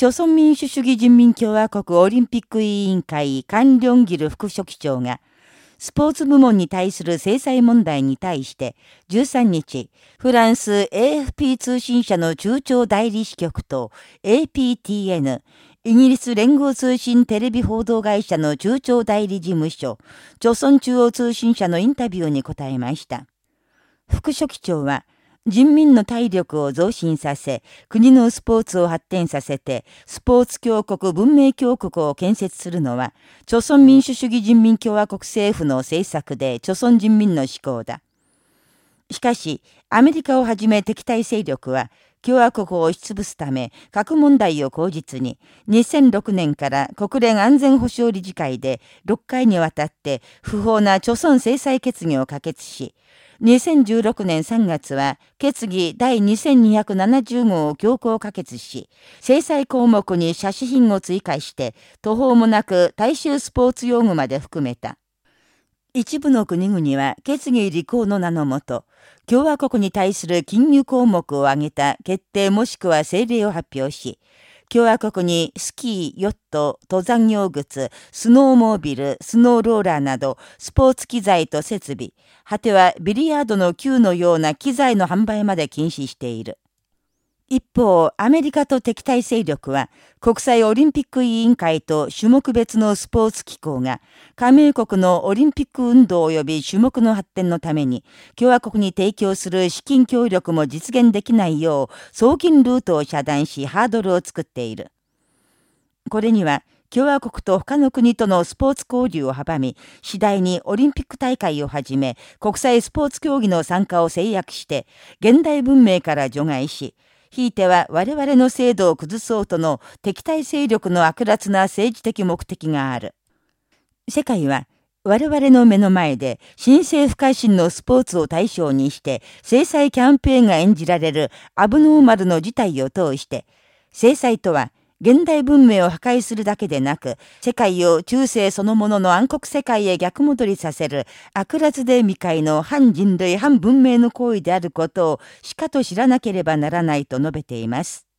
朝鮮民主主義人民共和国オリンピック委員会カン・リョンギル副書記長が、スポーツ部門に対する制裁問題に対して、13日、フランス AFP 通信社の中朝代理支局と APTN、イギリス連合通信テレビ報道会社の中朝代理事務所、朝鮮中央通信社のインタビューに答えました。副書記長は、人民の体力を増進させ、国のスポーツを発展させて、スポーツ強国文明強国を建設するのは、朝鮮民主主義人民共和国政府の政策で、朝鮮人民の思考だ。しかし、アメリカをはじめ敵対勢力は、共和国を押しつぶすため、核問題を口実に、2006年から国連安全保障理事会で6回にわたって不法な朝鮮制裁決議を可決し、2016年3月は決議第2270号を強行可決し、制裁項目に写真品を追加して、途方もなく大衆スポーツ用具まで含めた。一部の国々は決議履行の名のもと、共和国に対する金融項目を挙げた決定もしくは政令を発表し、共和国にスキー、ヨット、登山用靴、スノーモービル、スノーローラーなど、スポーツ機材と設備、果てはビリヤードの球のような機材の販売まで禁止している。一方、アメリカと敵対勢力は、国際オリンピック委員会と種目別のスポーツ機構が、加盟国のオリンピック運動及び種目の発展のために、共和国に提供する資金協力も実現できないよう、送金ルートを遮断し、ハードルを作っている。これには、共和国と他の国とのスポーツ交流を阻み、次第にオリンピック大会をはじめ、国際スポーツ競技の参加を制約して、現代文明から除外し、ひいては我々の制度を崩そうとの敵対勢力の悪辣な政治的目的がある。世界は我々の目の前で新政府改新のスポーツを対象にして制裁キャンペーンが演じられるアブノーマルの事態を通して制裁とは現代文明を破壊するだけでなく、世界を中世そのものの暗黒世界へ逆戻りさせる悪辣で未開の反人類反文明の行為であることをしかと知らなければならないと述べています。